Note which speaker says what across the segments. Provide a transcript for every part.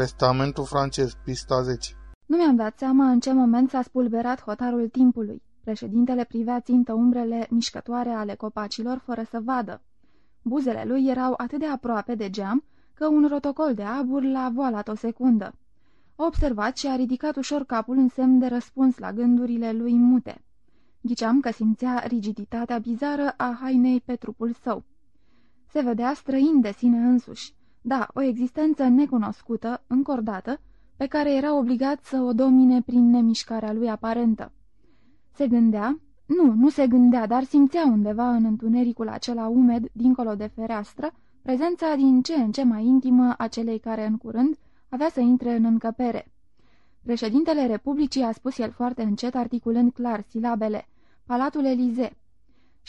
Speaker 1: Testamentul francez, pista 10
Speaker 2: Nu mi-am dat seama în ce moment s-a spulberat hotarul timpului. Președintele privea țintă umbrele mișcătoare ale copacilor fără să vadă. Buzele lui erau atât de aproape de geam că un rotocol de abur l-a voalat o secundă. A observat și a ridicat ușor capul în semn de răspuns la gândurile lui mute. Ghiceam că simțea rigiditatea bizară a hainei pe trupul său. Se vedea străin de sine însuși. Da, o existență necunoscută, încordată, pe care era obligat să o domine prin nemișcarea lui aparentă. Se gândea, nu, nu se gândea, dar simțea undeva în întunericul acela umed, dincolo de fereastră, prezența din ce în ce mai intimă a celei care în curând avea să intre în încăpere. Președintele Republicii a spus el foarte încet, articulând clar silabele, Palatul Elize.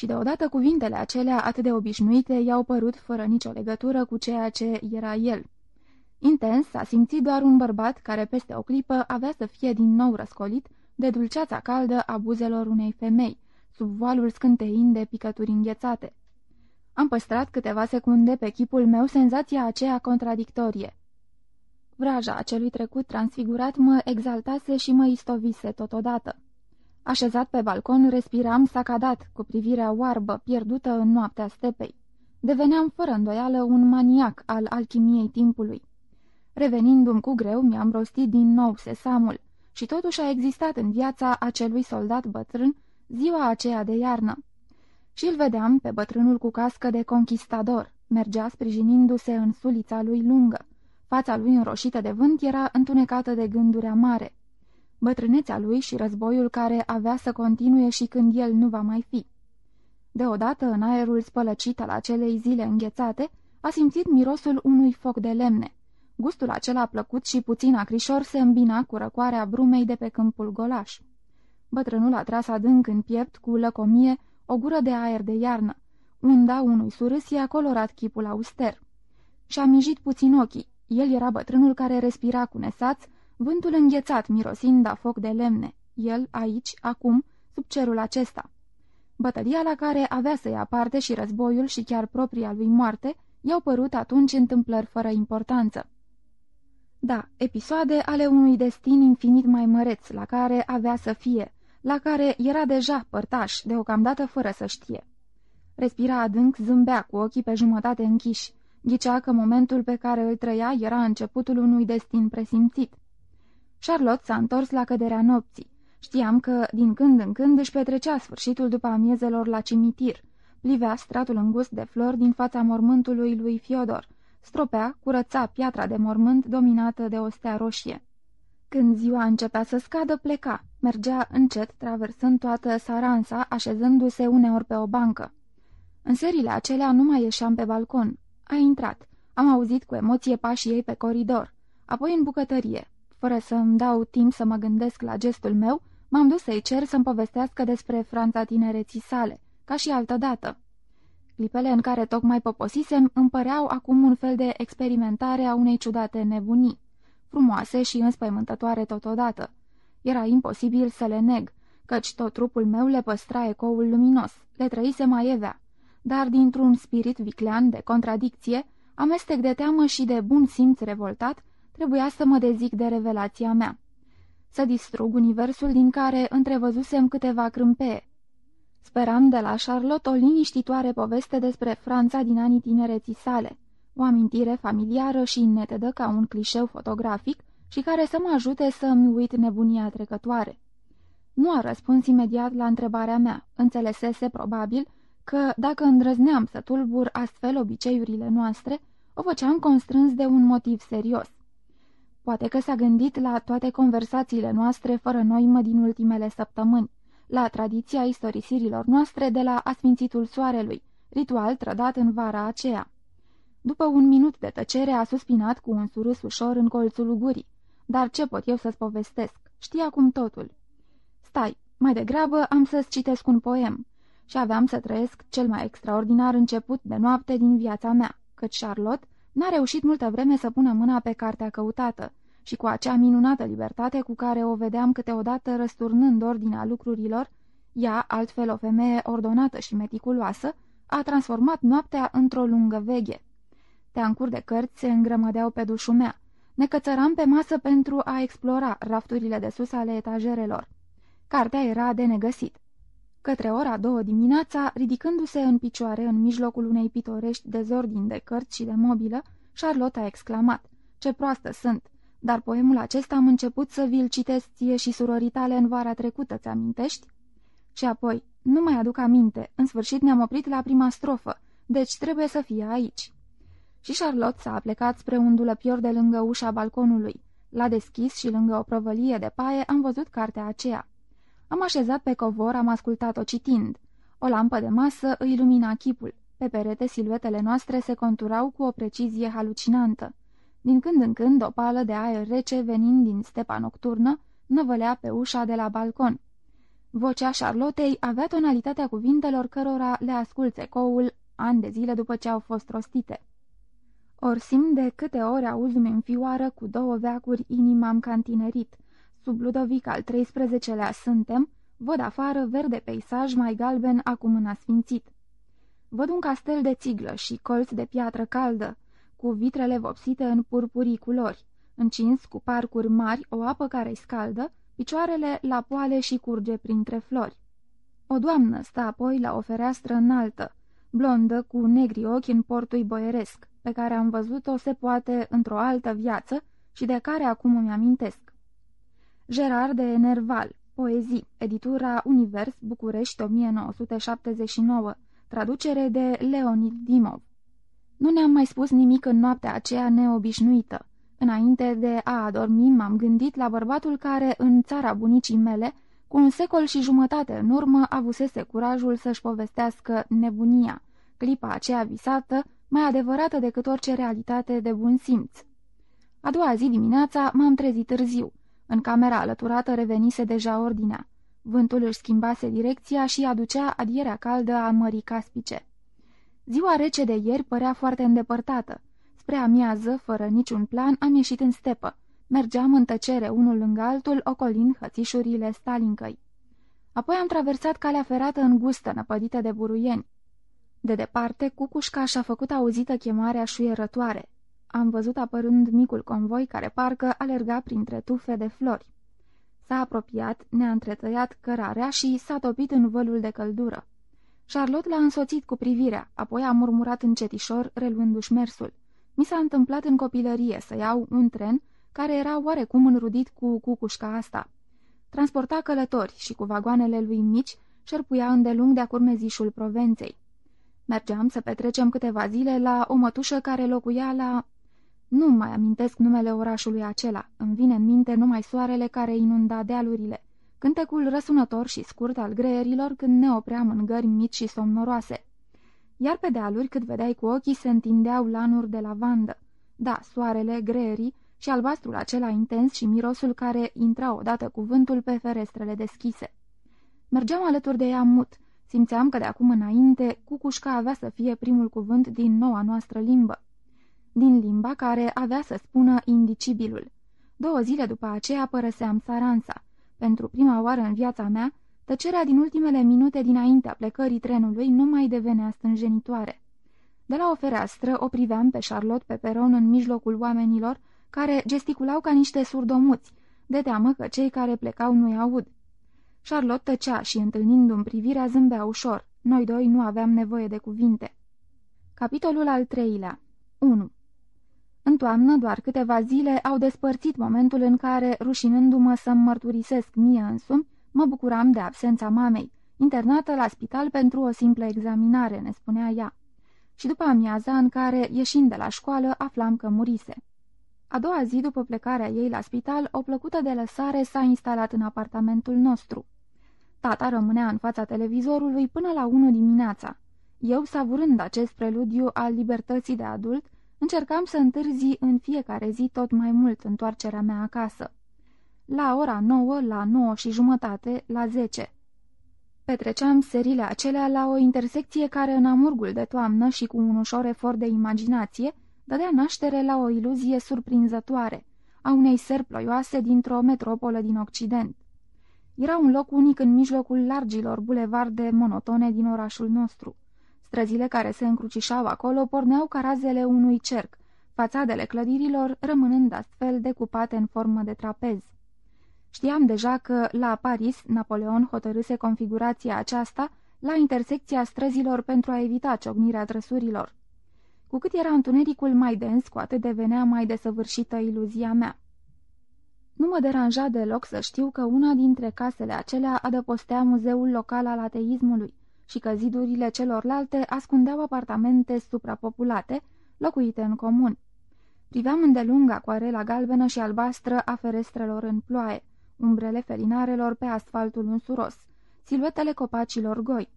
Speaker 2: Și deodată cuvintele acelea atât de obișnuite i-au părut fără nicio legătură cu ceea ce era el. Intens a simțit doar un bărbat care peste o clipă avea să fie din nou răscolit de dulceața caldă a buzelor unei femei, sub voalul scânteind de picături înghețate. Am păstrat câteva secunde pe chipul meu senzația aceea contradictorie. Vraja acelui trecut transfigurat mă exaltase și mă istovise totodată. Așezat pe balcon, respiram sacadat, cu privirea oarbă, pierdută în noaptea stepei. Deveneam fără îndoială un maniac al alchimiei timpului. Revenindu-mi cu greu, mi-am rostit din nou sesamul și totuși a existat în viața acelui soldat bătrân ziua aceea de iarnă. Și îl vedeam pe bătrânul cu cască de conquistador, mergea sprijinindu-se în sulița lui lungă. Fața lui înroșită de vânt era întunecată de gânduri amare. Bătrânețea lui și războiul care avea să continue și când el nu va mai fi. Deodată, în aerul spălăcit al acelei zile înghețate, a simțit mirosul unui foc de lemne. Gustul acela plăcut și puțin acrișor se îmbina cu răcoarea brumei de pe câmpul golaș. Bătrânul a tras adânc în piept cu lăcomie o gură de aer de iarnă. Unda unui surâs i-a colorat chipul auster. Și-a mijit puțin ochii. El era bătrânul care respira cu nesaț, vântul înghețat mirosind a foc de lemne. El, aici, acum, sub cerul acesta. Bătălia la care avea să ia parte și războiul și chiar propria lui moarte i-au părut atunci întâmplări fără importanță. Da, episoade ale unui destin infinit mai măreț, la care avea să fie, la care era deja părtaș, deocamdată fără să știe. Respira adânc, zâmbea cu ochii pe jumătate închiși. Ghicea că momentul pe care îl trăia era începutul unui destin presimțit. Charlotte s-a întors la căderea nopții. Știam că, din când în când, își petrecea sfârșitul după amiezelor la cimitir. Plivea stratul îngust de flori din fața mormântului lui Fiodor. Stropea, curăța piatra de mormânt dominată de o stea roșie. Când ziua începea să scadă, pleca. Mergea încet, traversând toată Saransa, așezându-se uneori pe o bancă. În serile acelea nu mai ieșeam pe balcon. A intrat. Am auzit cu emoție pașii ei pe coridor. Apoi în bucătărie. Fără să-mi dau timp să mă gândesc la gestul meu, m-am dus să-i cer să-mi povestească despre Franța tinereții sale, ca și altădată. Clipele în care tocmai poposisem îmi păreau acum un fel de experimentare a unei ciudate nebunii, frumoase și înspăimântătoare totodată. Era imposibil să le neg, căci tot trupul meu le păstra ecoul luminos, le trăise mai evea, dar dintr-un spirit viclean de contradicție, amestec de teamă și de bun simț revoltat, trebuia să mă dezic de revelația mea. Să distrug universul din care întrevăzusem câteva crâmpee. Speram de la Charlotte o liniștitoare poveste despre Franța din anii tinereții sale, o amintire familiară și netedă ca un clișeu fotografic și care să mă ajute să-mi uit nebunia trecătoare. Nu a răspuns imediat la întrebarea mea, înțelesese probabil că, dacă îndrăzneam să tulbur astfel obiceiurile noastre, o făceam constrâns de un motiv serios. Poate că s-a gândit la toate conversațiile noastre fără noimă din ultimele săptămâni, la tradiția istorisirilor noastre de la Asfințitul Soarelui, ritual trădat în vara aceea. După un minut de tăcere a suspinat cu un surâs ușor în colțul gurii. Dar ce pot eu să-ți povestesc? Știi acum totul. Stai, mai degrabă am să-ți citesc un poem. Și aveam să trăiesc cel mai extraordinar început de noapte din viața mea, căci Charlotte n-a reușit multă vreme să pună mâna pe cartea căutată și cu acea minunată libertate cu care o vedeam câteodată răsturnând ordinea lucrurilor, ea, altfel o femeie ordonată și meticuloasă, a transformat noaptea într-o lungă veghe. Teancuri de cărți se îngrămădeau pe dușul mea, Ne cățăram pe masă pentru a explora rafturile de sus ale etajerelor. Cartea era de negăsit. Către ora două dimineața, ridicându-se în picioare în mijlocul unei pitorești dezordini de cărți și de mobilă, Charlotte a exclamat, Ce proastă sunt! Dar poemul acesta am început să vi-l citesc ție și suroritale în vara trecută, ți-amintești? Și apoi, nu mai aduc aminte, în sfârșit ne-am oprit la prima strofă, deci trebuie să fie aici. Și Charlotte s-a plecat spre un dulăpior de lângă ușa balconului. L-a deschis și lângă o prăvălie de paie am văzut cartea aceea. Am așezat pe covor, am ascultat-o citind. O lampă de masă îi lumina chipul. Pe perete, siluetele noastre se conturau cu o precizie halucinantă. Din când în când, o pală de aer rece venind din stepa nocturnă, năvălea pe ușa de la balcon. Vocea Charlottei avea tonalitatea cuvintelor cărora le asculți ecoul ani de zile după ce au fost rostite. Or simt de câte ori auzi-mi în fioară cu două veacuri inima-am cantinerit. Sub Ludovic al 13-lea suntem, văd afară verde peisaj mai galben acum în asfințit. Văd un castel de țiglă și colț de piatră caldă, cu vitrele vopsite în purpurii culori, încins cu parcuri mari, o apă care-i scaldă, picioarele la poale și curge printre flori. O doamnă stă apoi la o fereastră înaltă, blondă cu negri ochi în portui boieresc, pe care am văzut-o se poate într-o altă viață și de care acum îmi amintesc. Gerard de Nerval, Poezii, editura Univers, București, 1979, traducere de Leonid Dimov. Nu ne-am mai spus nimic în noaptea aceea neobișnuită. Înainte de a adormi, m-am gândit la bărbatul care, în țara bunicii mele, cu un secol și jumătate în urmă, avusese curajul să-și povestească nebunia, clipa aceea visată, mai adevărată decât orice realitate de bun simț. A doua zi dimineața m-am trezit târziu. În camera alăturată revenise deja ordinea. Vântul își schimbase direcția și aducea adierea caldă a mării caspice. Ziua rece de ieri părea foarte îndepărtată. Spre amiază, fără niciun plan, am ieșit în stepă. Mergeam în tăcere unul lângă altul, ocolind hățișurile Stalincăi. Apoi am traversat calea ferată îngustă, năpădită de buruieni. De departe, cucușca și-a făcut auzită chemarea șuierătoare. Am văzut apărând micul convoi care parcă alerga printre tufe de flori. S-a apropiat, ne-a întretăiat cărarea și s-a topit în vălul de căldură. Charlotte l-a însoțit cu privirea, apoi a murmurat încetișor, reluându-și mersul. Mi s-a întâmplat în copilărie să iau un tren care era oarecum înrudit cu cucușca asta. Transporta călători și cu vagoanele lui mici șerpuia îndelung de-a curmezișul Provenței. Mergeam să petrecem câteva zile la o mătușă care locuia la... Nu mai amintesc numele orașului acela, îmi vine în minte numai soarele care inunda dealurile, cântecul răsunător și scurt al greierilor când ne opream în gări mici și somnoroase. Iar pe dealuri, cât vedeai cu ochii, se întindeau lanuri de lavandă. Da, soarele, greierii și albastrul acela intens și mirosul care intra odată cuvântul pe ferestrele deschise. Mergeam alături de ea mut, simțeam că de acum înainte cucușca avea să fie primul cuvânt din noua noastră limbă. Din limba care avea să spună indicibilul. Două zile după aceea părăseam Saransa. Pentru prima oară în viața mea, tăcerea din ultimele minute dinaintea plecării trenului nu mai devenea stânjenitoare. De la o fereastră o priveam pe Charlotte pe peron în mijlocul oamenilor, care gesticulau ca niște surdomuți, de teamă că cei care plecau nu-i aud. Charlotte tăcea și, întâlnindu-mi privirea, zâmbea ușor. Noi doi nu aveam nevoie de cuvinte. Capitolul al treilea 1. În toamnă, doar câteva zile au despărțit momentul în care, rușinându-mă să-mi mărturisesc mie însumi, mă bucuram de absența mamei, internată la spital pentru o simplă examinare, ne spunea ea. Și după amiaza în care, ieșind de la școală, aflam că murise. A doua zi după plecarea ei la spital, o plăcută de lăsare s-a instalat în apartamentul nostru. Tata rămânea în fața televizorului până la 1 dimineața. Eu, savurând acest preludiu al libertății de adult, încercam să întârzi în fiecare zi tot mai mult întoarcerea mea acasă. La ora 9, la 9 și jumătate, la 10. Petreceam serile acelea la o intersecție care în amurgul de toamnă și cu un ușor efort de imaginație dădea naștere la o iluzie surprinzătoare, a unei seri ploioase dintr-o metropolă din Occident. Era un loc unic în mijlocul largilor bulevarde monotone din orașul nostru. Străzile care se încrucișau acolo porneau ca razele unui cerc, fațadele clădirilor rămânând astfel decupate în formă de trapez. Știam deja că, la Paris, Napoleon hotărâse configurația aceasta la intersecția străzilor pentru a evita ciocnirea trăsurilor. Cu cât era întunericul mai dens, cu atât devenea mai desăvârșită iluzia mea. Nu mă deranja deloc să știu că una dintre casele acelea adăpostea muzeul local al ateismului și că zidurile celorlalte ascundeau apartamente suprapopulate, locuite în comun. Priveam îndelung acoarela galbenă și albastră a ferestrelor în ploaie, umbrele felinarelor pe asfaltul unsuros, siluetele copacilor goi.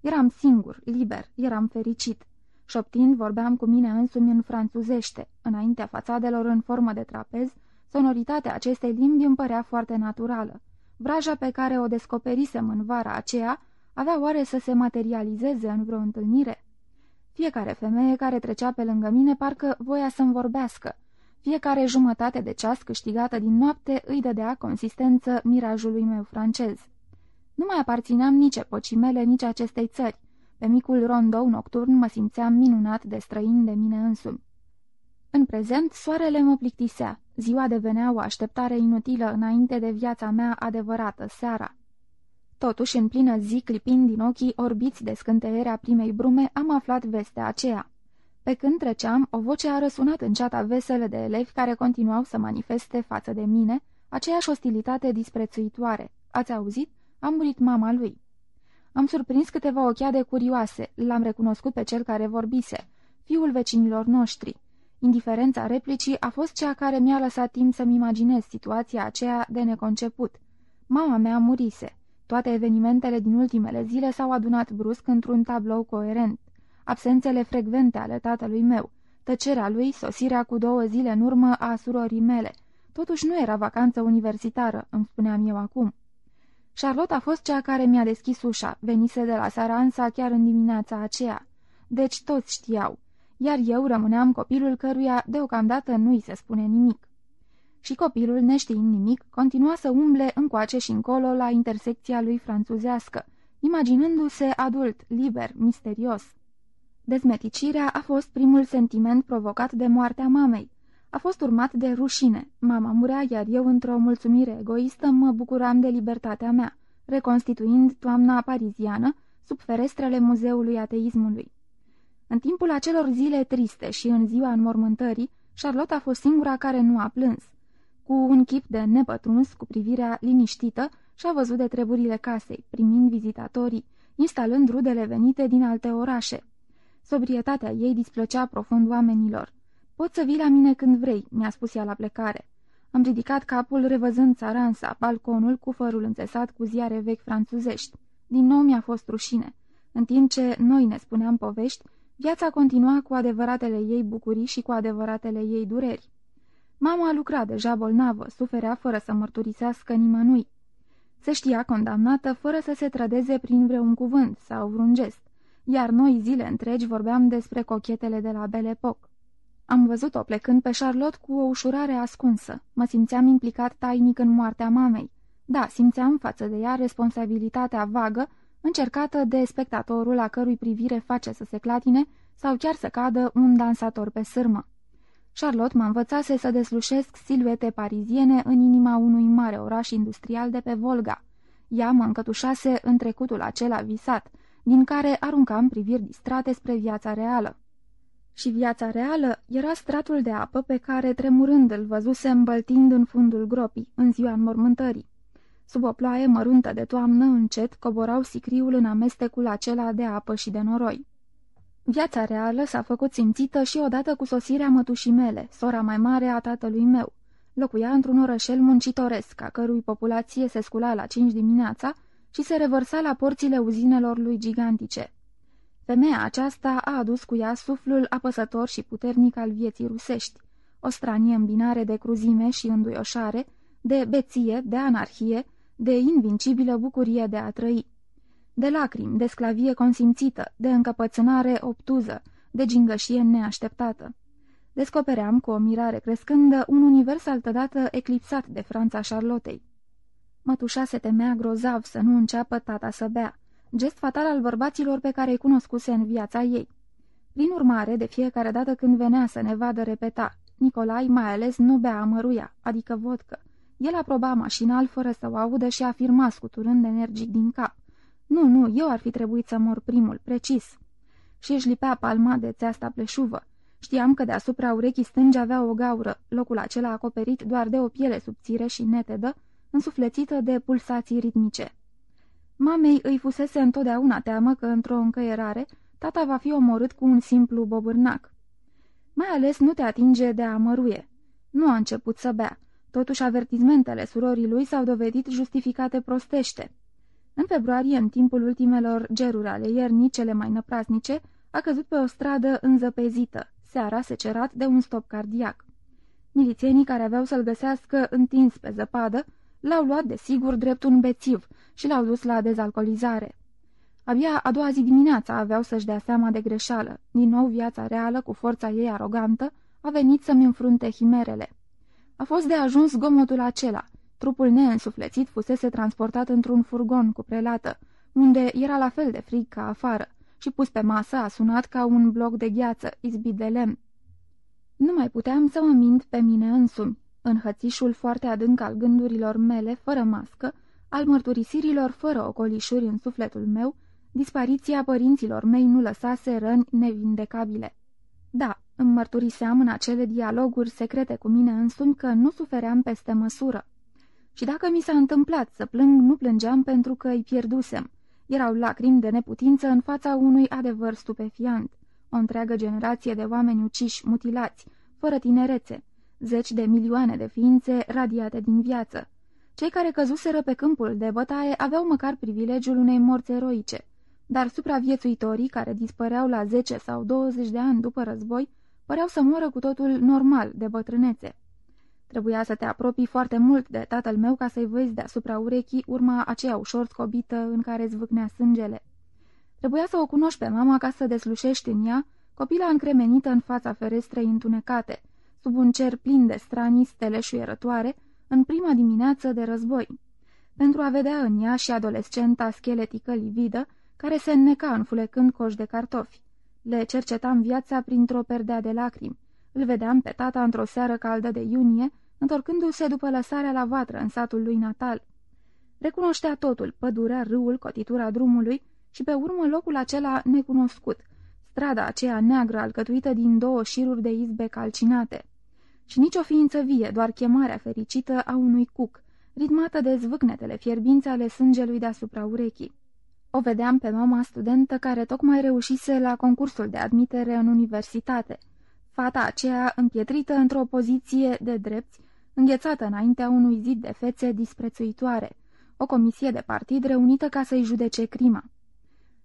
Speaker 2: Eram singur, liber, eram fericit. Șoptind, vorbeam cu mine însumi în franțuzește, înaintea fațadelor în formă de trapez, sonoritatea acestei limbi îmi părea foarte naturală. Vraja pe care o descoperisem în vara aceea avea oare să se materializeze în vreo întâlnire? Fiecare femeie care trecea pe lângă mine parcă voia să-mi vorbească. Fiecare jumătate de ceas câștigată din noapte îi dădea consistență mirajului meu francez. Nu mai aparțineam nici epocii mele, nici acestei țări. Pe micul rondou nocturn mă simțeam minunat de străin de mine însumi. În prezent, soarele mă plictisea. Ziua devenea o așteptare inutilă înainte de viața mea adevărată, seara. Totuși, în plină zi, clipind din ochii orbiți de scânteierea primei brume, am aflat vestea aceea. Pe când treceam, o voce a răsunat în ceata veselă de elevi care continuau să manifeste față de mine aceeași ostilitate disprețuitoare. Ați auzit? A murit mama lui. Am surprins câteva ochiade curioase, l-am recunoscut pe cel care vorbise, fiul vecinilor noștri. Indiferența replicii a fost cea care mi-a lăsat timp să-mi imaginez situația aceea de neconceput. Mama mea murise. Toate evenimentele din ultimele zile s-au adunat brusc într-un tablou coerent. Absențele frecvente ale tatălui meu, tăcerea lui, sosirea cu două zile în urmă a surorii mele. Totuși nu era vacanță universitară, îmi spuneam eu acum. Charlotte a fost cea care mi-a deschis ușa, venise de la Saransa chiar în dimineața aceea. Deci toți știau, iar eu rămâneam copilul căruia deocamdată nu-i se spune nimic și copilul, neștiind nimic, continua să umble încoace și încolo la intersecția lui franțuzească, imaginându-se adult, liber, misterios. Dezmeticirea a fost primul sentiment provocat de moartea mamei. A fost urmat de rușine. Mama murea, iar eu, într-o mulțumire egoistă, mă bucuram de libertatea mea, reconstituind toamna pariziană sub ferestrele Muzeului Ateismului. În timpul acelor zile triste și în ziua înmormântării, Charlotte a fost singura care nu a plâns cu un chip de nepătruns, cu privirea liniștită, și-a văzut de treburile casei, primind vizitatorii, instalând rudele venite din alte orașe. Sobrietatea ei displăcea profund oamenilor. Poți să vii la mine când vrei," mi-a spus ea la plecare. Am ridicat capul revăzând țaransa, balconul cu fărul înțesat cu ziare vechi franțuzești. Din nou mi-a fost rușine. În timp ce noi ne spuneam povești, viața continua cu adevăratele ei bucurii și cu adevăratele ei dureri. Mama lucra deja bolnavă, suferea fără să mărturisească nimănui. Se știa condamnată fără să se trădeze prin vreun cuvânt sau vreun gest, iar noi zile întregi vorbeam despre cochetele de la Belle Epoque. Am văzut-o plecând pe Charlotte cu o ușurare ascunsă. Mă simțeam implicat tainic în moartea mamei. Da, simțeam față de ea responsabilitatea vagă, încercată de spectatorul a cărui privire face să se clatine sau chiar să cadă un dansator pe sârmă. Charlotte mă învățase să deslușesc siluete pariziene în inima unui mare oraș industrial de pe Volga. Ea mă încătușase în trecutul acela visat, din care aruncam priviri distrate spre viața reală. Și viața reală era stratul de apă pe care, tremurând, îl văzuse îmbăltind în fundul gropii, în ziua înmormântării. Sub o ploaie măruntă de toamnă, încet, coborau sicriul în amestecul acela de apă și de noroi. Viața reală s-a făcut simțită și odată cu sosirea mătușii mele, sora mai mare a tatălui meu. Locuia într-un orășel muncitoresc, a cărui populație se scula la cinci dimineața și se revărsa la porțile uzinelor lui gigantice. Femeia aceasta a adus cu ea suflul apăsător și puternic al vieții rusești, o stranie îmbinare de cruzime și înduioșare, de beție, de anarhie, de invincibilă bucurie de a trăi de lacrimi, de sclavie consimțită, de încăpățânare obtuză, de gingășie neașteptată. Descopeream cu o mirare crescândă un univers altădată eclipsat de Franța Charlottei. Mătușa se temea grozav să nu înceapă tata să bea, gest fatal al bărbaților pe care îi cunoscuse în viața ei. Prin urmare, de fiecare dată când venea să ne vadă repeta, Nicolai mai ales nu bea amăruia, adică vodcă. El aproba mașinal fără să o audă și afirma scuturând energic din cap. Nu, nu, eu ar fi trebuit să mor primul, precis. Și își lipea palma de țeasta pleșuvă. Știam că deasupra urechii stângi avea o gaură, locul acela acoperit doar de o piele subțire și netedă, însuflețită de pulsații ritmice. Mamei îi fusese întotdeauna teamă că într-o încăierare tata va fi omorât cu un simplu bobârnac. Mai ales nu te atinge de amăruie. Nu a început să bea. Totuși, avertizmentele surorii lui s-au dovedit justificate prostește. În februarie, în timpul ultimelor geruri ale iernii cele mai năprasnice, a căzut pe o stradă înzăpezită, seara secerat de un stop cardiac. Milițienii care aveau să-l găsească întins pe zăpadă l-au luat de sigur drept un bețiv și l-au dus la dezalcoolizare. Abia a doua zi dimineața aveau să-și dea seama de greșeală. Din nou viața reală, cu forța ei arogantă, a venit să-mi înfrunte himerele. A fost de ajuns gomotul acela. Trupul neînsuflețit fusese transportat într-un furgon cu prelată, unde era la fel de frig ca afară, și pus pe masă a sunat ca un bloc de gheață, izbit de lemn. Nu mai puteam să mă mint pe mine însumi. În hățișul foarte adânc al gândurilor mele, fără mască, al mărturisirilor fără ocolișuri în sufletul meu, dispariția părinților mei nu lăsase răni nevindecabile. Da, îmi mărturiseam în acele dialoguri secrete cu mine însumi că nu sufeream peste măsură. Și dacă mi s-a întâmplat să plâng, nu plângeam pentru că îi pierdusem. Erau lacrimi de neputință în fața unui adevăr stupefiant. O întreagă generație de oameni uciși, mutilați, fără tinerețe, zeci de milioane de ființe radiate din viață. Cei care căzuseră pe câmpul de bătaie aveau măcar privilegiul unei morți eroice, dar supraviețuitorii care dispăreau la 10 sau 20 de ani după război păreau să moară cu totul normal de bătrânețe. Trebuia să te apropii foarte mult de tatăl meu ca să-i vezi deasupra urechii urma aceea ușor scobită în care zvâcnea sângele. Trebuia să o cunoști pe mama ca să deslușești în ea copila încremenită în fața ferestrei întunecate, sub un cer plin de stranii stele șuierătoare, în prima dimineață de război, pentru a vedea în ea și adolescenta scheletică lividă, care se înneca înfulecând coș de cartofi. Le cercetam viața printr-o perdea de lacrimi. Îl vedeam pe tata într-o seară caldă de iunie, întorcându-se după lăsarea la vatră în satul lui natal. Recunoștea totul, pădurea, râul, cotitura drumului și pe urmă locul acela necunoscut, strada aceea neagră alcătuită din două șiruri de izbe calcinate. Și nicio ființă vie, doar chemarea fericită a unui cuc, ritmată de zvâcnetele fierbințe ale sângelui deasupra urechii. O vedeam pe mama studentă care tocmai reușise la concursul de admitere în universitate. Fata aceea împietrită într-o poziție de drepți, înghețată înaintea unui zid de fețe disprețuitoare, o comisie de partid reunită ca să-i judece crima.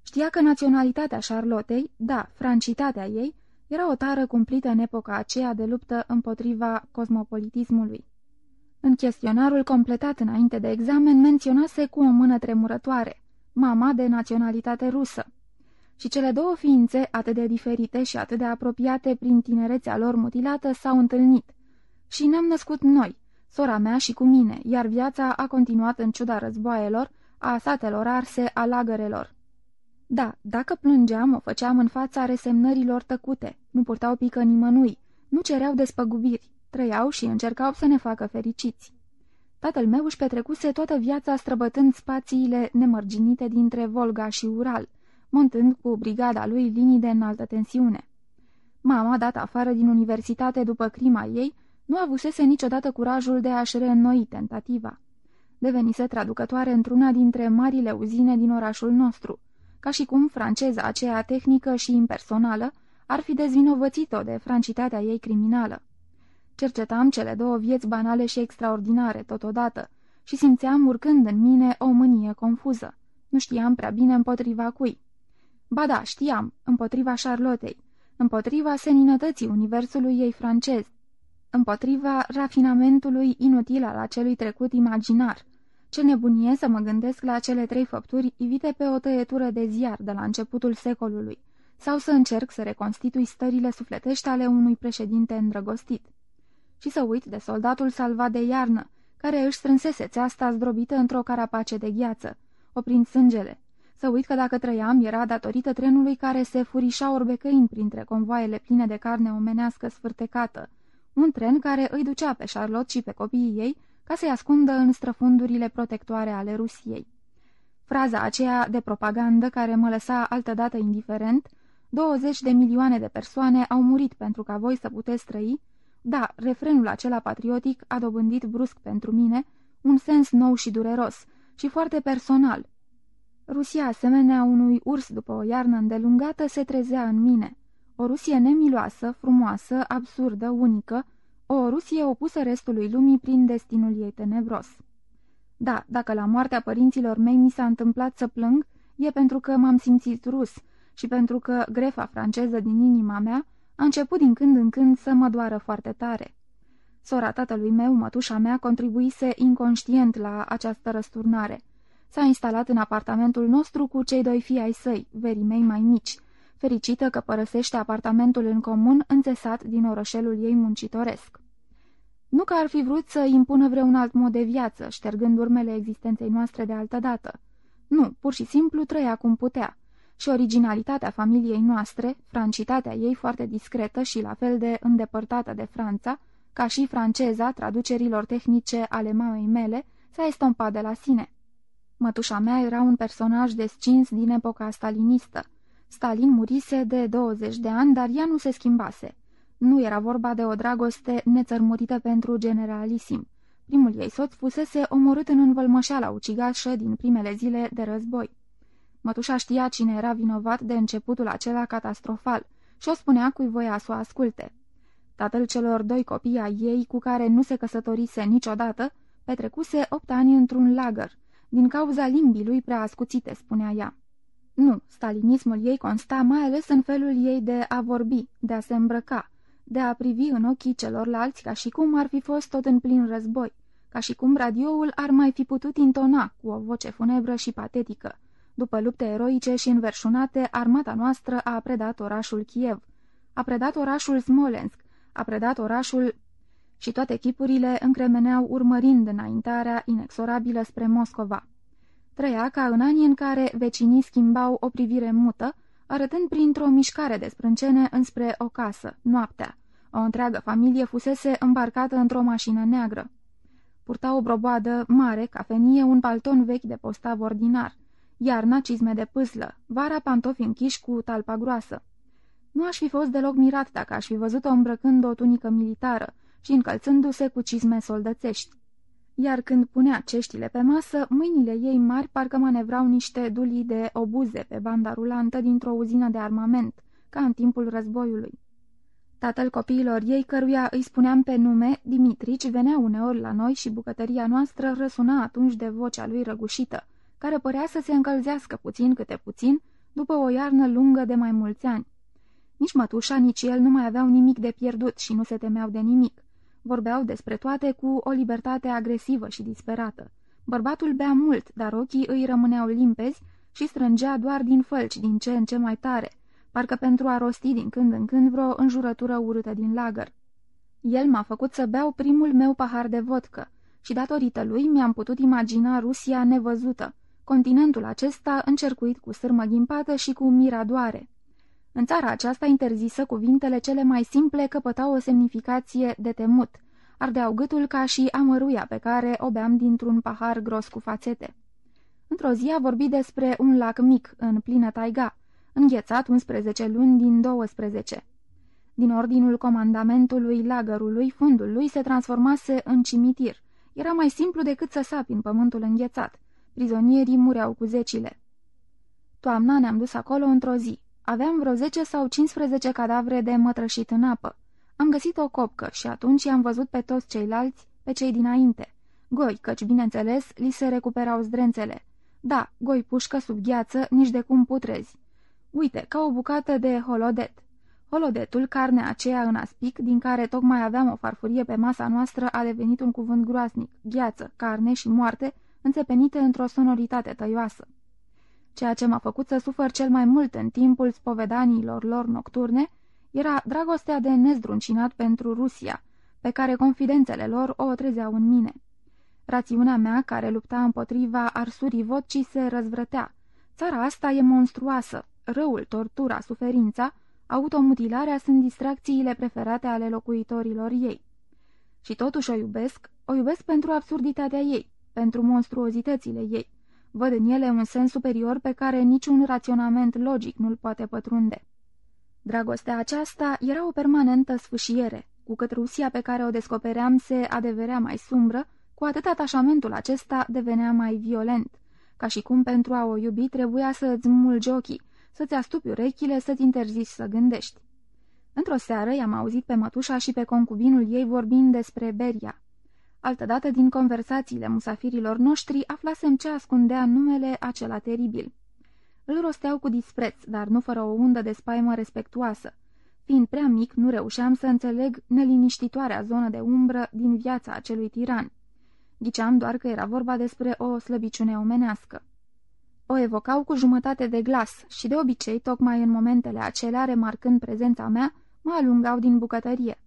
Speaker 2: Știa că naționalitatea Charlottei, da, francitatea ei, era o tară cumplită în epoca aceea de luptă împotriva cosmopolitismului. În chestionarul completat înainte de examen menționase cu o mână tremurătoare – mama de naționalitate rusă. Și cele două ființe, atât de diferite și atât de apropiate prin tinerețea lor mutilată, s-au întâlnit. Și ne-am născut noi, sora mea și cu mine, iar viața a continuat în ciuda războaielor, a satelor arse, a lagărelor. Da, dacă plângeam, o făceam în fața resemnărilor tăcute, nu purtau pică nimănui, nu cereau despăgubiri, trăiau și încercau să ne facă fericiți. Tatăl meu își petrecuse toată viața străbătând spațiile nemărginite dintre Volga și Ural, montând cu brigada lui linii de înaltă tensiune. Mama, dată afară din universitate după crima ei, nu avusese niciodată curajul de a-și reînnoi tentativa. Devenise traducătoare într-una dintre marile uzine din orașul nostru, ca și cum franceza aceea tehnică și impersonală ar fi dezvinovățit-o de francitatea ei criminală. Cercetam cele două vieți banale și extraordinare totodată și simțeam urcând în mine o mânie confuză. Nu știam prea bine împotriva cui. Ba da, știam, împotriva Charlottei, împotriva seninătății universului ei francez, împotriva rafinamentului inutil al acelui trecut imaginar. Ce nebunie să mă gândesc la cele trei făpturi ivite pe o tăietură de ziar de la începutul secolului, sau să încerc să reconstitui stările sufletești ale unui președinte îndrăgostit și să uit de soldatul salvat de iarnă, care își strânsese țeasta zdrobită într-o carapace de gheață, oprind sângele, Să uit că dacă trăiam era datorită trenului care se furișa orbecăind printre convoaiele pline de carne omenească sfârtecată, un tren care îi ducea pe Charlotte și pe copiii ei ca să-i ascundă în străfundurile protectoare ale Rusiei. Fraza aceea de propagandă care mă lăsa altădată indiferent, 20 de milioane de persoane au murit pentru ca voi să puteți trăi, da, refrenul acela patriotic a dobândit brusc pentru mine un sens nou și dureros și foarte personal. Rusia, asemenea unui urs după o iarnă îndelungată, se trezea în mine. O Rusie nemiloasă, frumoasă, absurdă, unică, o Rusie opusă restului lumii prin destinul ei tenebros. Da, dacă la moartea părinților mei mi s-a întâmplat să plâng, e pentru că m-am simțit rus și pentru că grefa franceză din inima mea a început din când în când să mă doară foarte tare. Sora tatălui meu, mătușa mea, contribuise inconștient la această răsturnare. S-a instalat în apartamentul nostru cu cei doi fii ai săi, verii mei mai mici, fericită că părăsește apartamentul în comun înțesat din orășelul ei muncitoresc. Nu că ar fi vrut să impună vreun alt mod de viață, ștergând urmele existenței noastre de altădată. Nu, pur și simplu trăia cum putea. Și originalitatea familiei noastre, francitatea ei foarte discretă și la fel de îndepărtată de Franța, ca și franceza traducerilor tehnice ale mamei mele, s-a estompat de la sine. Mătușa mea era un personaj descins din epoca stalinistă. Stalin murise de 20 de ani, dar ea nu se schimbase. Nu era vorba de o dragoste nețărmurită pentru generalisim. Primul ei soț fusese omorât în învălmășeala ucigașă din primele zile de război. Mătușa știa cine era vinovat de începutul acela catastrofal și o spunea cui voia să o asculte. Tatăl celor doi copii ai ei, cu care nu se căsătorise niciodată, petrecuse opt ani într-un lagăr, din cauza limbii lui prea ascuțite, spunea ea. Nu, stalinismul ei consta mai ales în felul ei de a vorbi, de a se îmbrăca, de a privi în ochii celorlalți ca și cum ar fi fost tot în plin război, ca și cum radioul ar mai fi putut intona cu o voce funebră și patetică. După lupte eroice și înverșunate, armata noastră a predat orașul Kiev, a predat orașul Smolensk, a predat orașul și toate chipurile încremeneau urmărind înaintarea inexorabilă spre Moscova. Trăia ca în anii în care vecinii schimbau o privire mută, arătând printr-o mișcare de sprâncene înspre o casă, noaptea. O întreagă familie fusese îmbarcată într-o mașină neagră. Purta o broboadă mare, cafenie, un palton vechi de postav ordinar, iarna cizme de pâslă, vara pantofi închiși cu talpa groasă. Nu aș fi fost deloc mirat dacă aș fi văzut-o îmbrăcând o tunică militară și încălțându-se cu cizme soldățești. Iar când punea ceștile pe masă, mâinile ei mari parcă manevrau niște dulii de obuze pe banda rulantă dintr-o uzină de armament, ca în timpul războiului. Tatăl copiilor ei, căruia îi spuneam pe nume, Dimitrici, venea uneori la noi și bucătăria noastră răsuna atunci de vocea lui răgușită, care părea să se încălzească puțin câte puțin după o iarnă lungă de mai mulți ani. Nici mătușa, nici el nu mai aveau nimic de pierdut și nu se temeau de nimic. Vorbeau despre toate cu o libertate agresivă și disperată. Bărbatul bea mult, dar ochii îi rămâneau limpezi și strângea doar din fălci, din ce în ce mai tare, parcă pentru a rosti din când în când vreo înjurătură urâtă din lagăr. El m-a făcut să beau primul meu pahar de vodcă și datorită lui mi-am putut imagina Rusia nevăzută, continentul acesta încercuit cu sârmă ghimpată și cu miradoare. În țara aceasta interzisă cuvintele cele mai simple căpătau o semnificație de temut, ardeau gâtul ca și amăruia pe care o beam dintr-un pahar gros cu fațete. Într-o zi a vorbit despre un lac mic, în plină taiga, înghețat 11 luni din 12. Din ordinul comandamentului lagărului, fundul lui se transformase în cimitir. Era mai simplu decât să sapi în pământul înghețat. Prizonierii mureau cu zecile. Toamna ne-am dus acolo într-o zi. Aveam vreo 10 sau 15 cadavre de mătrășit în apă. Am găsit o copcă și atunci i-am văzut pe toți ceilalți, pe cei dinainte. Goi, căci, bineînțeles, li se recuperau zdrențele. Da, goi pușcă sub gheață, nici de cum putrezi. Uite, ca o bucată de holodet. Holodetul, carnea aceea în aspic, din care tocmai aveam o farfurie pe masa noastră, a devenit un cuvânt groasnic, gheață, carne și moarte, înțepenite într-o sonoritate tăioasă. Ceea ce m-a făcut să sufăr cel mai mult în timpul spovedaniilor lor nocturne era dragostea de nezdruncinat pentru Rusia, pe care confidențele lor o trezeau în mine. Rațiunea mea, care lupta împotriva arsurii vocii, se răzvrătea, Țara asta e monstruoasă, răul, tortura, suferința, automutilarea sunt distracțiile preferate ale locuitorilor ei. Și totuși o iubesc, o iubesc pentru absurditatea ei, pentru monstruozitățile ei. Văd în ele un sens superior pe care niciun raționament logic nu-l poate pătrunde. Dragostea aceasta era o permanentă sfâșiere. Cu cât Rusia pe care o descopeream se adeverea mai sumbră, cu atât atașamentul acesta devenea mai violent, ca și cum pentru a o iubi trebuia să-ți mulgi ochii, să-ți astupi urechile, să-ți interziți să gândești. Într-o seară i-am auzit pe mătușa și pe concubinul ei vorbind despre Beria. Altădată din conversațiile musafirilor noștri aflasem ce ascundea numele acela teribil. Îl rosteau cu dispreț, dar nu fără o undă de spaimă respectuoasă. Fiind prea mic, nu reușeam să înțeleg neliniștitoarea zonă de umbră din viața acelui tiran. Ghiceam doar că era vorba despre o slăbiciune omenească. O evocau cu jumătate de glas și de obicei, tocmai în momentele acelea, remarcând prezența mea, mă alungau din bucătărie.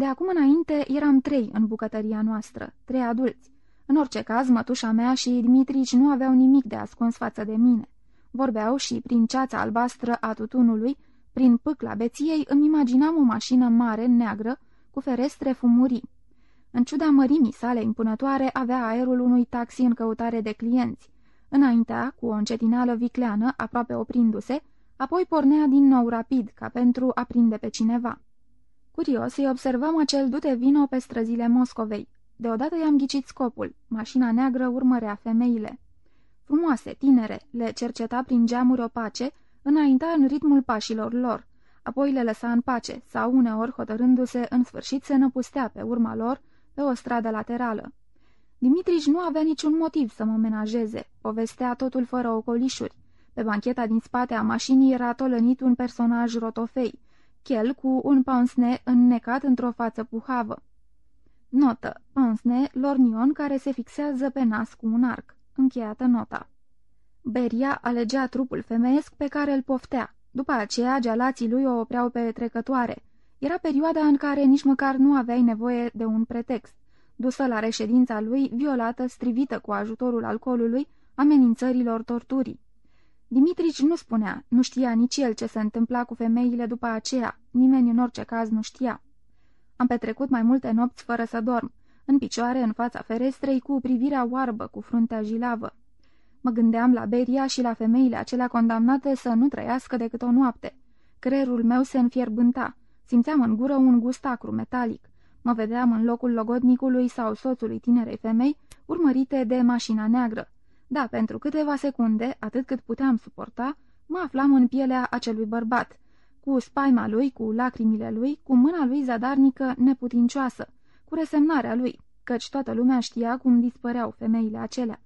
Speaker 2: De acum înainte eram trei în bucătăria noastră, trei adulți. În orice caz, mătușa mea și Dimitrici nu aveau nimic de ascuns față de mine. Vorbeau și, prin ceața albastră a tutunului, prin pâcla beției, îmi imaginam o mașină mare, neagră, cu ferestre fumurii. În ciuda mărimii sale impunătoare, avea aerul unui taxi în căutare de clienți. Înaintea, cu o încetinală vicleană, aproape oprindu-se, apoi pornea din nou rapid, ca pentru a prinde pe cineva. Curios, îi observam acel dute vino pe străzile Moscovei. Deodată i-am ghicit scopul. Mașina neagră urmărea femeile. Frumoase, tinere, le cerceta prin geamuri opace, înainta în ritmul pașilor lor, apoi le lăsa în pace sau, uneori, hotărându-se, în sfârșit se năpustea pe urma lor pe o stradă laterală. Dimitrici nu avea niciun motiv să mă menajeze, povestea totul fără ocolișuri. Pe bancheta din spate a mașinii era tolănit un personaj rotofei, chel cu un pansne înnecat într-o față puhavă. Notă. Pansne, lornion care se fixează pe nas cu un arc. Încheiată nota. Beria alegea trupul femeiesc pe care îl poftea. După aceea, gealații lui o opreau pe trecătoare. Era perioada în care nici măcar nu aveai nevoie de un pretext. Dusă la reședința lui, violată, strivită cu ajutorul alcoolului, amenințărilor torturii. Dimitrici nu spunea, nu știa nici el ce se întâmpla cu femeile după aceea, nimeni în orice caz nu știa. Am petrecut mai multe nopți fără să dorm, în picioare în fața ferestrei cu privirea oarbă cu fruntea jilavă. Mă gândeam la Beria și la femeile acelea condamnate să nu trăiască decât o noapte. Creierul meu se înfierbânta, simțeam în gură un gust acru metalic. Mă vedeam în locul logodnicului sau soțului tinerei femei, urmărite de mașina neagră. Da, pentru câteva secunde, atât cât puteam suporta, mă aflam în pielea acelui bărbat, cu spaima lui, cu lacrimile lui, cu mâna lui zadarnică neputincioasă, cu resemnarea lui, căci toată lumea știa cum dispăreau femeile acelea.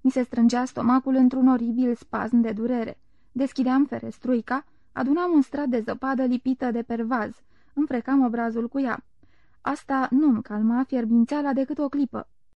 Speaker 2: Mi se strângea stomacul într-un oribil spasm de durere. Deschideam ferestruica, adunam un strat de zăpadă lipită de pervaz, îmi frecam obrazul cu ea. Asta nu-mi calma fierbințeala decât o clipă,